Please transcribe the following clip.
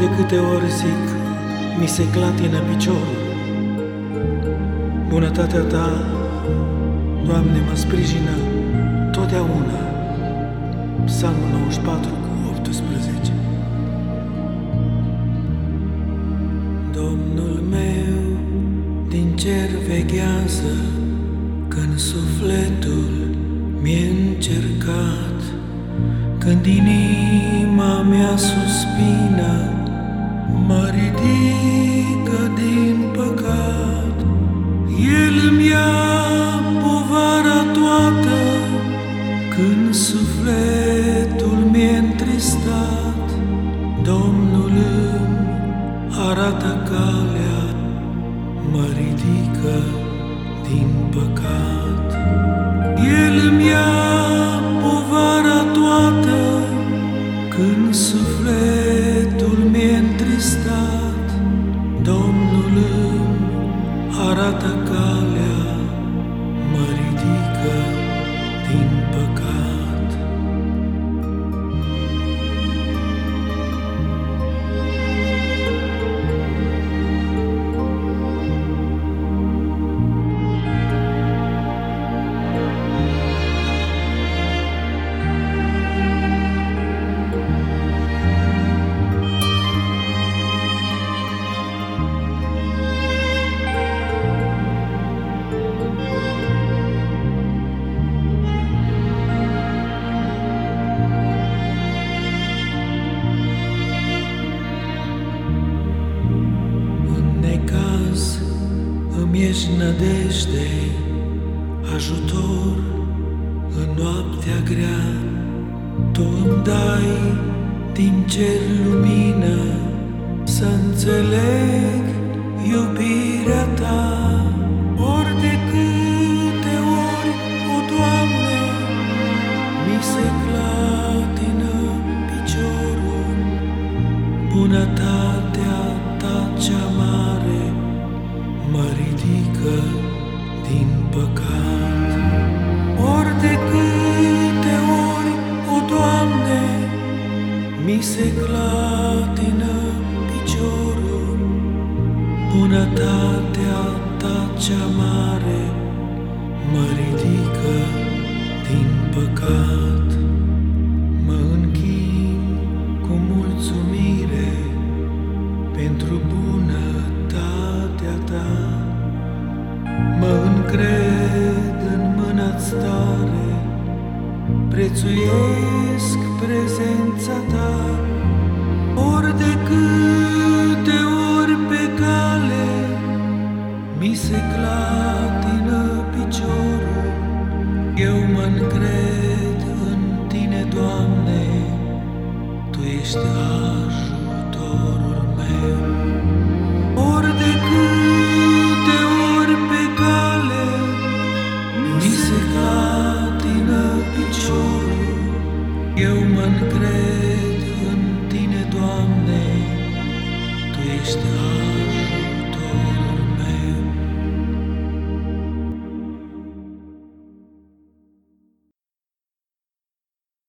de câte ori zic, mi se clatină piciorul. Bunătatea ta, Doamne, mă sprijină totdeauna. Psalmul 94 cu 18 Domnul meu din cer veghează când sufletul mi-e încercat, când inima mea suspină, mă ridică din păcat. El îmi ia povara toată când sufletul mi-e întristat. Domnul îmi arată calea, mă ridică din păcat. El îmi ia arată calea, îmi ești nădejde, ajutor în noaptea grea. Tu îmi dai din cer lumină să înțeleg iubirea ridică din păcat. Ori de câte ori, o Doamne, mi se clatină piciorul, bunătatea ta cea mare mă ridică din păcat. Mă încred în mâna tare, prețuiesc prezența ta. Ori de câte ori pe cale mi se clatină piciorul, eu mă încred în tine, Doamne, Tu ești eu mă încred în tine, Doamne, Tu ești ajutorul